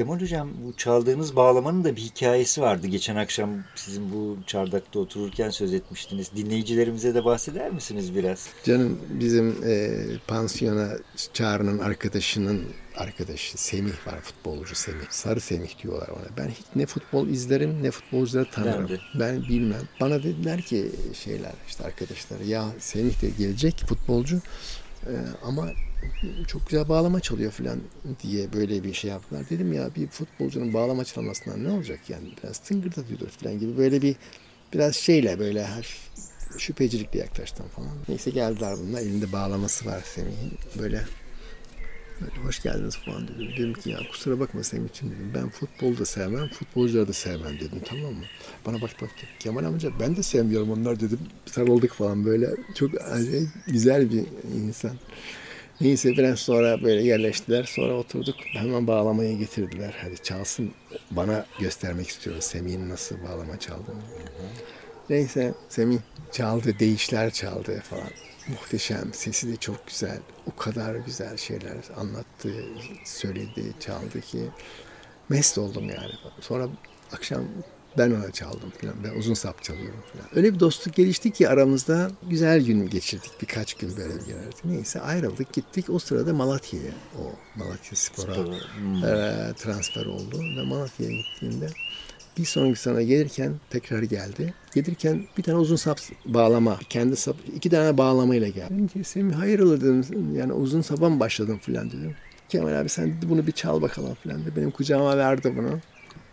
Kemal Hocam bu çaldığınız bağlamanın da bir hikayesi vardı. Geçen akşam sizin bu çardakta otururken söz etmiştiniz. Dinleyicilerimize de bahseder misiniz biraz? Canım bizim e, pansiyona Çağrı'nın arkadaşının arkadaşı Semih var futbolcu Semih. Sarı Semih diyorlar ona. Ben hiç ne futbol izlerim ne futbolcuları tanırım. Ben de. Ben bilmem. Bana dediler ki şeyler işte arkadaşlar ya Semih de gelecek futbolcu. Ee, ama çok güzel bağlama çalıyor falan diye böyle bir şey yaptılar. Dedim ya bir futbolcunun bağlama çalmasından ne olacak yani biraz tıngırdatıyordur falan gibi böyle bir biraz şeyle böyle hafif şüphecilikle yaklaştım falan. Neyse geldiler bunlar elinde bağlaması var Semih'in böyle Böyle hoş geldiniz falan dedim. Dedim ki ya kusura bakma senin için dedim. Ben futbolu da sevmem, futbolcuları da sevmem dedim tamam mı? Bana bak bak Kemal amca ben de sevmiyorum onlar dedim. Sarıldık falan böyle. Çok güzel bir insan. Neyse biraz sonra böyle yerleştiler. Sonra oturduk. Hemen bağlamaya getirdiler. Hadi çalsın. Bana göstermek istiyoruz Semih'in nasıl bağlama çaldığını. Neyse Semih çaldı, değişler çaldı falan. Muhteşem, sesi de çok güzel. O kadar güzel şeyler anlattı, söyledi, çaldı ki mest oldum yani. Sonra akşam ben ona çaldım falan. Ben uzun sap çalıyorum falan. Öyle bir dostluk gelişti ki aramızda güzel gün geçirdik. Birkaç gün böyle bir yerlerde. Neyse ayrıldık gittik. O sırada Malatya'ya, o Malatya Spor'a Spora, hmm. e, transfer oldu. Ve Malatya'ya gittiğimde bir sonraki sene gelirken tekrar geldi. Gelirken bir tane uzun sap bağlama, kendi sap, iki tane bağlamayla geldi. Dedim ki Semih hayırlı dedim. Yani uzun sapa mı başladın falan dedim. Kemal abi sen bunu bir çal bakalım falan dedi. Benim kucağıma verdi bunu.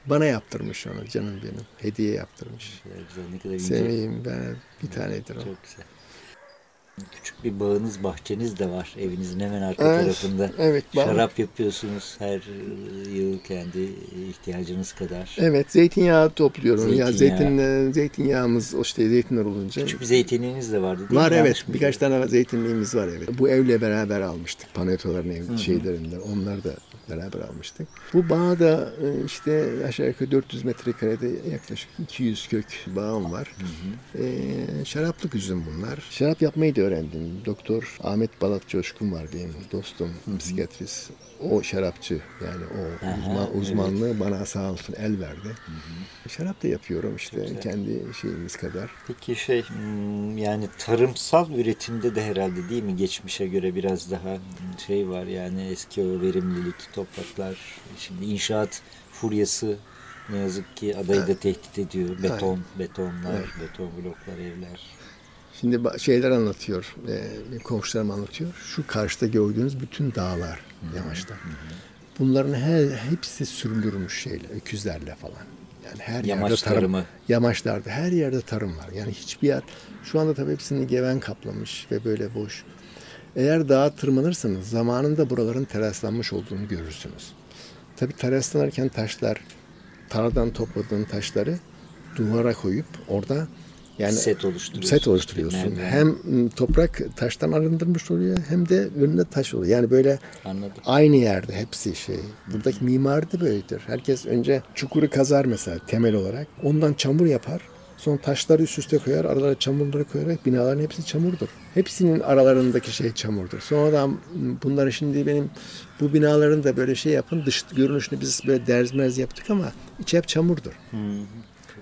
Bana yaptırmış onu canım benim. Hediye yaptırmış. Güzel, güzel. Ne kadar ince. Semih'im ben bir tanedir o. Çok güzel. Küçük bir bağınız, bahçeniz de var evinizin hemen arka Evet, tarafında. evet, Şarap yapıyorsunuz her yıl kendi ihtiyacınız kadar. Evet zeytinyağı topluyorum. Ya Zeytinyağı. zeytin zeytinyağımız o işte zeytinler olunca. Küçük bir zeytinliğiniz de vardı değil Var mi? evet. Yanlış mı Birkaç tane zeytinliğimiz var evet. Bu evle beraber almıştık. Panetoların ev şeylerinden. Onları da beraber almıştık. Bu bağ da e, işte aşağı yukarı 400 metrekarede yaklaşık 200 kök bağım var. E, şaraplık üzüm bunlar. Şarap yapmayı da öğrendim. Doktor Ahmet Balat Coşkun var benim dostum, psikiyatrist. O şarapçı yani o Aha, uzman, uzmanlığı bana sağ olsun el verdi. Şarap da yapıyorum işte kendi şeyimiz kadar. Peki şey hmm, yani tarımsal üretimde de herhalde değil mi geçmişe göre biraz daha şey var yani eski o verimlilik topraklar şimdi inşaat furyası ne yazık ki adayı da tehdit ediyor. Beton, betonlar, beton bloklar, evler. Şimdi şeyler anlatıyor, e, komşularım anlatıyor. Şu karşıda gördüğünüz bütün dağlar, yamaçlar. Bunların her hepsi sürülürmüş şeyle, öküzlerle falan. Yani her yerde Yamaç tarım, tarımı. yamaçlarda her yerde tarım var. Yani hiçbir yer şu anda tabii hepsini geven kaplamış ve böyle boş. Eğer dağa tırmanırsanız zamanında buraların teraslanmış olduğunu görürsünüz. Tabii teraslanırken taşlar, tarladan topladığın taşları duvara koyup orada yani Set oluşturuyorsun. set oluşturuyorsun. Merdiven. Hem toprak taştan arındırmış oluyor hem de önünde taş oluyor. Yani böyle Anladım. aynı yerde hepsi şey. Buradaki mimari de böyledir. Herkes önce çukuru kazar mesela temel olarak. Ondan çamur yapar. Sonra taşları üst üste koyar, aralara çamurları koyarak binaların hepsi çamurdur. Hepsinin aralarındaki şey çamurdur. Sonradan m, bunları şimdi benim bu binaların da böyle şey yapın, dış görünüşünü biz böyle derzmez yaptık ama iç hep çamurdur.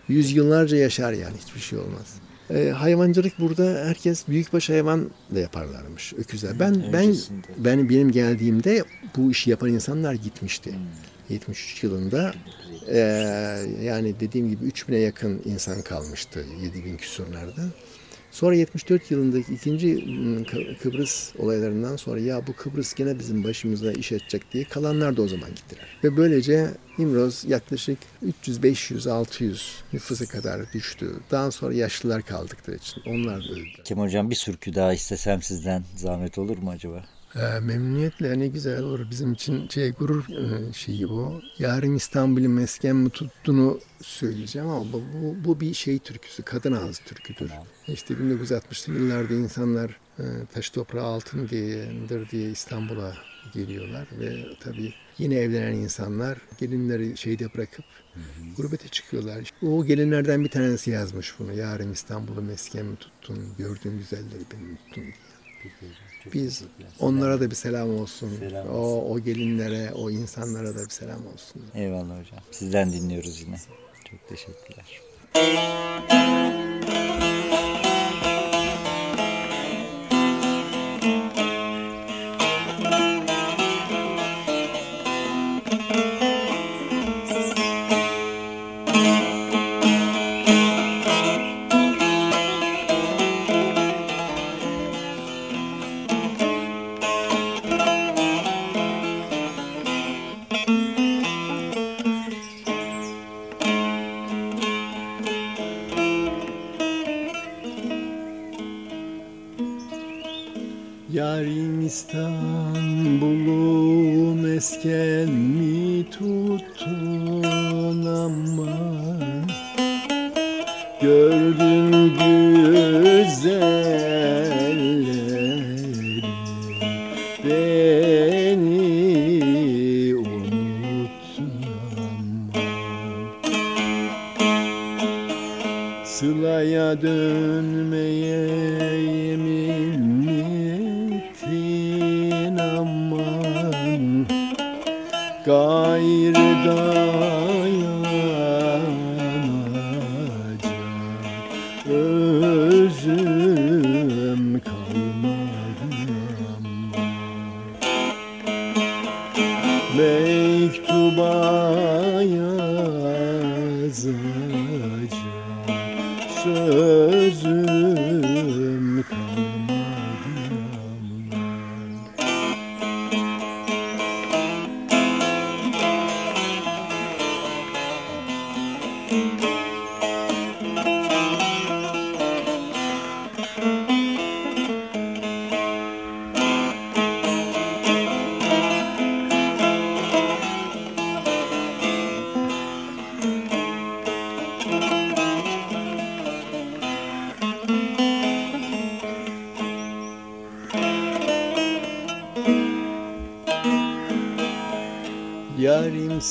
Yüzyıllarca yaşar yani hiçbir şey olmaz. Ee, hayvancılık burada herkes büyükbaş hayvan da yaparlarmış öküzler. Ben ben öncesinde. ben benim geldiğimde bu işi yapan insanlar gitmişti. 73 yılında ee, yani dediğim gibi 3000'e yakın insan kalmıştı 7000 küsurlarda. Sonra 74 yılındaki ikinci ım, Kı- Kıbrıs olaylarından sonra ya bu Kıbrıs gene bizim başımıza iş edecek diye kalanlar da o zaman gittiler. Ve böylece İmroz yaklaşık 300, 500, 600 nüfusa kadar düştü. Daha sonra yaşlılar kaldıkları için onlar da öldüler. Kemal Hocam bir sürkü daha istesem sizden zahmet olur mu acaba? Ee, memnuniyetle ne güzel olur. Bizim için şey gurur e, şeyi bu. Yarın İstanbul'un mesken mi tuttuğunu söyleyeceğim ama bu, bu, bu bir şey türküsü. Kadın ağzı türküdür. İşte 1960'lı yıllarda insanlar e, taş toprağı altın diyedir diye İstanbul'a geliyorlar ve tabii yeni evlenen insanlar gelinleri şeyde bırakıp gurbete çıkıyorlar. O gelinlerden bir tanesi yazmış bunu. Yarın İstanbul'u mesken mi tuttun, gördüğün güzelleri beni unuttun diye. Biz onlara da bir selam olsun. Selam o, o gelinlere, o insanlara da bir selam olsun. Eyvallah hocam. Sizden dinliyoruz yine. Çok teşekkürler.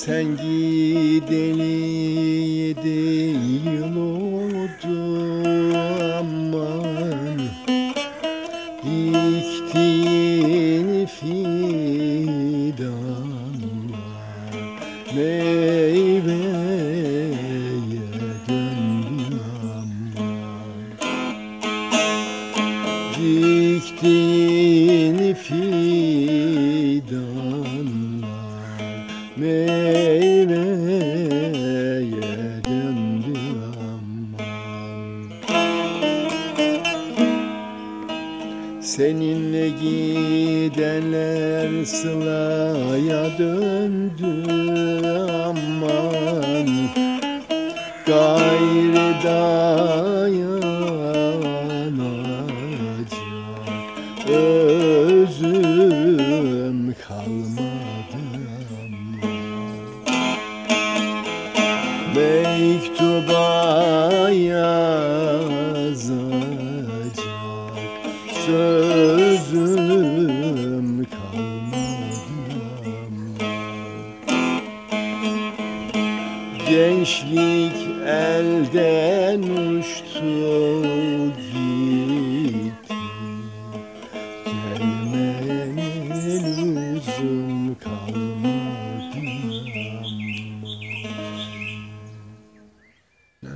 Sen gideli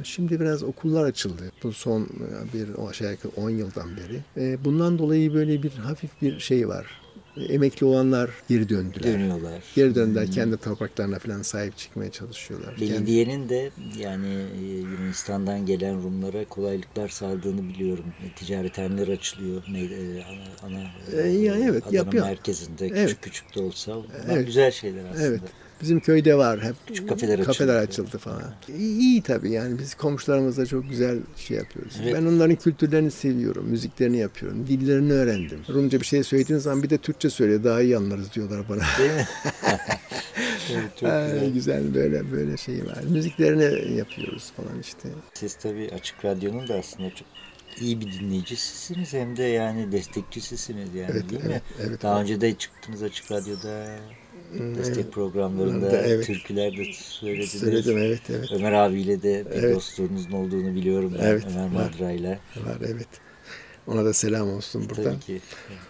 Şimdi biraz okullar açıldı. Bu son e, bir aşağı yukarı 10 yıldan beri. E, Bundan dolayı böyle bir hafif bir şey var. E, Emekli olanlar geri döndüler. Dönüyorlar. Geri döndüler. Kendi topraklarına falan sahip çıkmaya çalışıyorlar. Kendi- Belediyenin de yani e, Yunanistan'dan gelen Rumlara kolaylıklar sağladığını biliyorum. Ticarethaneler açılıyor. Ana, ana E, yani evet, adanın yapıyor. merkezinde Evet. küçük küçük de olsa bunlar Evet. güzel şeyler aslında. Evet. Bizim köyde var hep Küçük kafeler kafeler açıldı. açıldı falan. İyi, iyi tabii yani biz komşularımızla çok güzel şey yapıyoruz. Evet. Ben onların kültürlerini seviyorum, müziklerini yapıyorum, dillerini öğrendim. Rumca bir şey söylediğiniz zaman bir de Türkçe söyle daha iyi anlarız diyorlar bana. Değil mi? evet, çok Ha, güzel. güzel böyle böyle şey var. Müziklerini yapıyoruz falan işte. Siz tabii Açık Radyo'nun da aslında çok iyi bir dinleyicisisiniz hem de yani destekçisisiniz yani Evet, değil evet, mi? evet. Daha önce de çıktınız Açık Radyo'da destek programlarında Evet. türküler de söylediniz. Söyledim evet evet. Ömer abiyle de bir Evet. dostluğunuzun olduğunu biliyorum ben Evet, Ömer. Madra'yla. Var evet. Ona da selam olsun buradan. Tabii ki.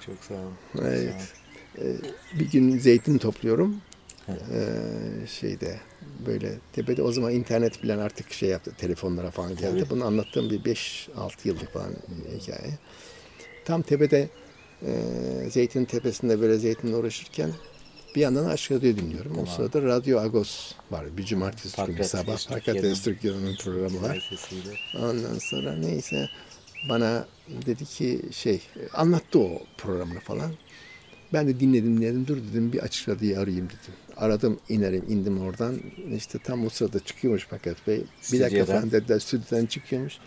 Çok sağ olun. Çok Evet. sağ olun. Bir gün zeytin topluyorum. Ee, şeyde böyle tepede o zaman internet falan artık şey yaptı telefonlara falan geldi. Tabii. Bunu anlattığım bir 5-6 yıllık falan hikaye. Tam tepede e, zeytin tepesinde böyle zeytinle uğraşırken bir yandan Aşk Radyo dinliyorum. Tamam. O sırada Radyo Agos var. Bir cumartesi günü sabah. Fakrates Türkiye'nin programı var. Ondan sonra neyse bana dedi ki şey anlattı o programını falan. Ben de dinledim dinledim dur dedim bir açık radyoyu arayayım dedim. Aradım inerim indim oradan. İşte tam o sırada çıkıyormuş Fakat Bey. Bir dakika falan dediler stüdyodan çıkıyormuş.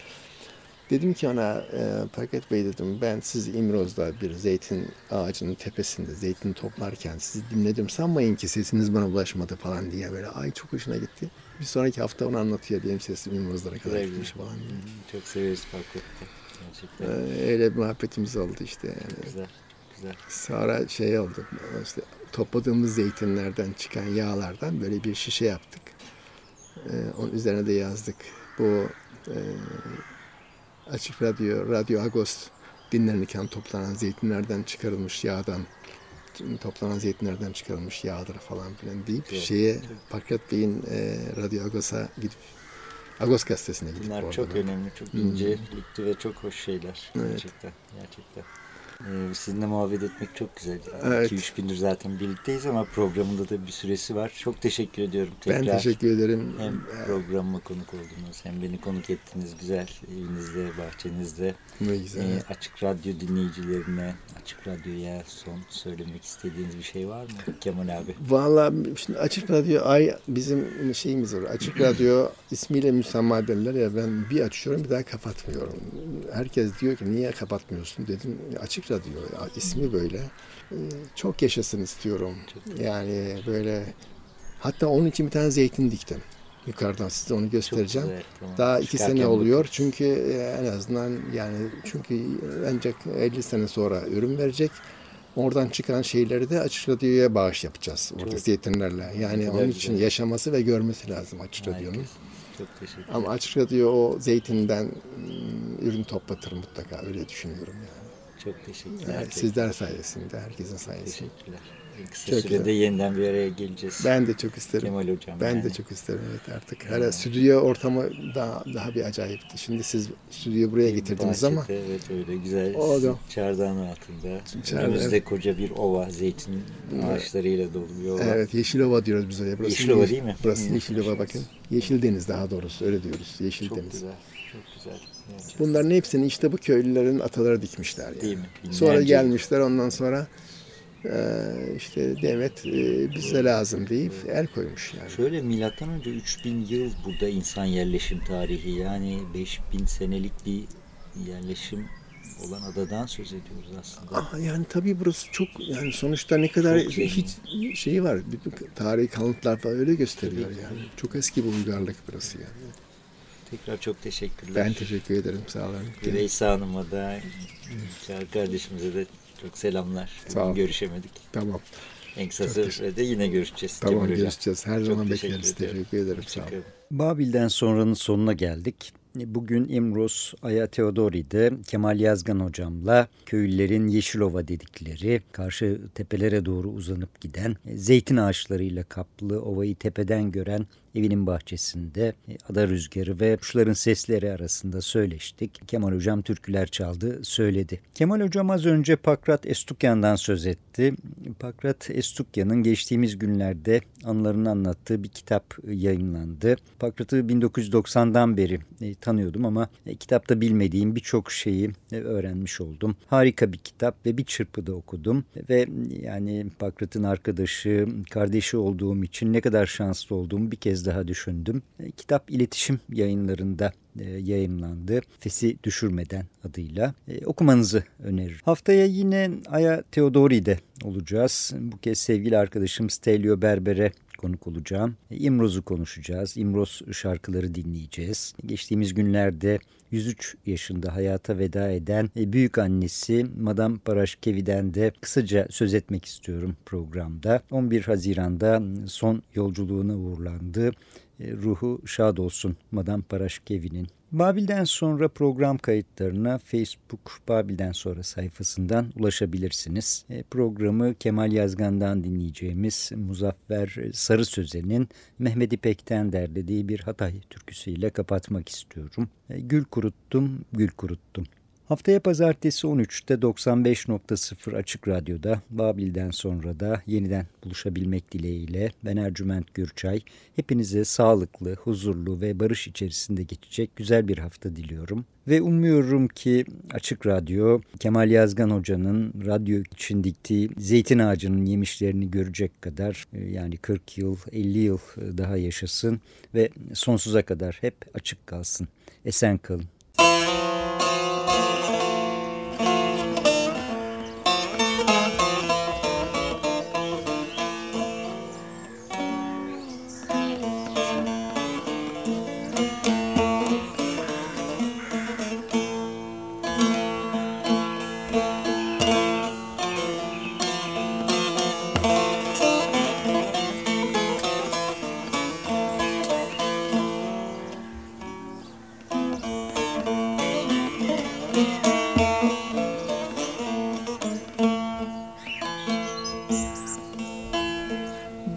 Dedim ki ona e, Paket Bey dedim ben siz İmroz'da bir zeytin ağacının tepesinde zeytin toplarken sizi dinledim sanmayın ki sesiniz bana ulaşmadı falan diye böyle ay çok hoşuna gitti. Bir sonraki hafta onu anlatıyor benim sesim İmroz'lara kadar Güzel, gitmiş falan diye. Hı, Çok severiz Paket'te. Gerçekten Ee, öyle bir muhabbetimiz oldu işte yani. güzel. Güzel. Sonra şey oldu işte topladığımız zeytinlerden çıkan yağlardan böyle bir şişe yaptık. Ee, onun üzerine de yazdık. Bu e, Açık Radyo, Radyo Agos dinlenirken toplanan zeytinlerden çıkarılmış yağdan toplanan zeytinlerden çıkarılmış yağdır falan filan deyip Evet. şeye Paket Bey'in e, Radyo Agos'a gidip Agos gazetesine gidip Bunlar çok önemli, çok Hmm. incelikli ve çok hoş şeyler. Evet. Gerçekten, gerçekten. Ee, sizinle muhabbet etmek çok güzel. Evet. 2-3 gündür zaten birlikteyiz ama programında da bir süresi var. Çok teşekkür ediyorum tekrar. Ben teşekkür ederim. Hem programıma konuk oldunuz hem beni konuk ettiniz güzel evinizde, bahçenizde. Ne güzel. Ee, açık Radyo dinleyicilerine, Açık Radyo'ya son söylemek istediğiniz bir şey var mı Kemal abi? Valla şimdi Açık Radyo ay bizim şeyimiz var. Açık Radyo ismiyle müsamma derler ya ben bir açıyorum bir daha kapatmıyorum. Herkes diyor ki niye kapatmıyorsun dedim. Açık Radyo ya, ismi böyle. Ee, Çok yaşasın istiyorum. Yani böyle hatta onun için bir tane zeytin diktim. Yukarıdan size onu göstereceğim. güzel, tamam. Daha iki Çıkarken sene oluyor bakarız. çünkü e, en azından yani çünkü ancak 50 sene sonra ürün verecek. Oradan çıkan şeyleri de açık radyoya bağış yapacağız orada zeytinlerle. Yani kadar onun için güzel. yaşaması ve görmesi lazım açık radyonun. Harikasın. Çok teşekkür ederim. Ama açık radyo o zeytinden mm, ürün toplatır mutlaka öyle düşünüyorum yani. Çok teşekkürler. Yani sizler sayesinde, herkesin sayesinde. Teşekkürler. En kısa Çok sürede güzel. yeniden bir araya geleceğiz. Ben de çok isterim. Kemal hocam. Ben yani. de çok isterim evet artık. Hele stüdyo ortamı daha daha bir acayipti. Şimdi siz stüdyoyu buraya getirdiniz ama Bahçede, Evet öyle güzel. O da- Çardağın altında. Çardağ, Önümüzde evet. koca bir ova. Zeytin ağaçlarıyla dolu bir ova. Evet Yeşilova diyoruz biz oraya. Burası Yeşilova Yeş- değil mi? Burası Hı. Yeşilova bakın. Yeşil Deniz daha doğrusu öyle diyoruz. Yeşil Çok Deniz. güzel. Çok güzel. Bunların hepsini işte bu köylülerin ataları dikmişler yani. Değil mi? Sonra gelmişler ondan sonra e, işte Demet e, bize lazım deyip el koymuş yani. Şöyle milattan önce 3000 yıl burada insan yerleşim tarihi yani 5000 senelik bir yerleşim olan adadan söz ediyoruz aslında. Ama yani tabii burası çok yani sonuçta ne kadar Çok hiç şeyi var. Tarihi kalıntılar falan öyle gösteriyor yani. Çok eski bir uygarlık burası yani. Tekrar çok teşekkürler. Ben teşekkür ederim. Sağ olun. Reysa Hanım'a da Çağrı kardeşimize de çok selamlar. Sağ ol. görüşemedik. Tamam. En kısa sürede yine görüşeceğiz. Tamam Hocam. görüşeceğiz. Her Çok zaman teşekkür bekleriz. ediyorum. Teşekkür ederim. Sağ olun. Babil'den sonranın sonuna geldik. Bugün İmros Aya Teodori'de Kemal Yazgan hocamla köylülerin Yeşilova dedikleri karşı tepelere doğru uzanıp giden zeytin ağaçlarıyla kaplı ovayı tepeden gören evinin bahçesinde ada rüzgarı ve kuşların sesleri arasında söyleştik. Kemal hocam türküler çaldı, söyledi. Kemal hocam az önce Pakrat Estukyan'dan söz etti. Pakrat Estukyan'ın geçtiğimiz günlerde anılarını anlattığı bir kitap yayınlandı. Pakrat'ı 1990'dan beri e, tanıyordum ama e, kitapta bilmediğim birçok şeyi e, öğrenmiş oldum. Harika bir kitap ve bir çırpıda okudum ve yani Pakrat'ın arkadaşı, kardeşi olduğum için ne kadar şanslı olduğumu bir kez daha düşündüm. E, Kitap iletişim yayınlarında e, yayımlandı. Fesi Düşürmeden adıyla. E, okumanızı öneririm. Haftaya yine Aya Teodori'de olacağız. Bu kez sevgili arkadaşım Stelio Berber'e konuk olacağım. İmroz'u konuşacağız. İmroz şarkıları dinleyeceğiz. Geçtiğimiz günlerde 103 yaşında hayata veda eden e, büyük annesi Madame Paraşkevi'den de kısaca söz etmek istiyorum programda. 11 Haziran'da son yolculuğuna uğurlandı. E, Ruhu şad olsun Madame Paraşkevi'nin. Babil'den sonra program kayıtlarına Facebook Babil'den sonra sayfasından ulaşabilirsiniz. E, programı Kemal Yazgan'dan dinleyeceğimiz Muzaffer Sarı Sözen'in Mehmet İpek'ten derlediği bir Hatay türküsüyle kapatmak istiyorum. E, Gül kuruttum, gül kuruttum. Haftaya pazartesi 13'te 95.0 Açık Radyo'da Babil'den sonra da yeniden buluşabilmek dileğiyle ben Ercüment Gürçay. Hepinize sağlıklı, huzurlu ve barış içerisinde geçecek güzel bir hafta diliyorum. Ve umuyorum ki Açık Radyo Kemal Yazgan Hoca'nın radyo için diktiği zeytin ağacının yemişlerini görecek kadar e, yani 40 yıl, 50 yıl e, daha yaşasın ve sonsuza kadar hep açık kalsın. Esen kalın.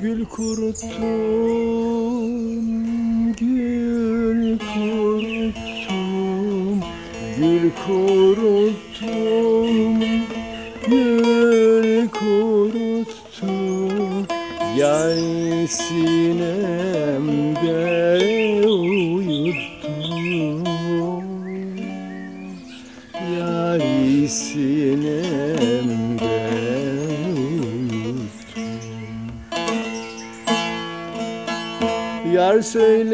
Gül kuruttum, gül kuruttum, gül kuruttum, gül kuruttum, yansın. söyle.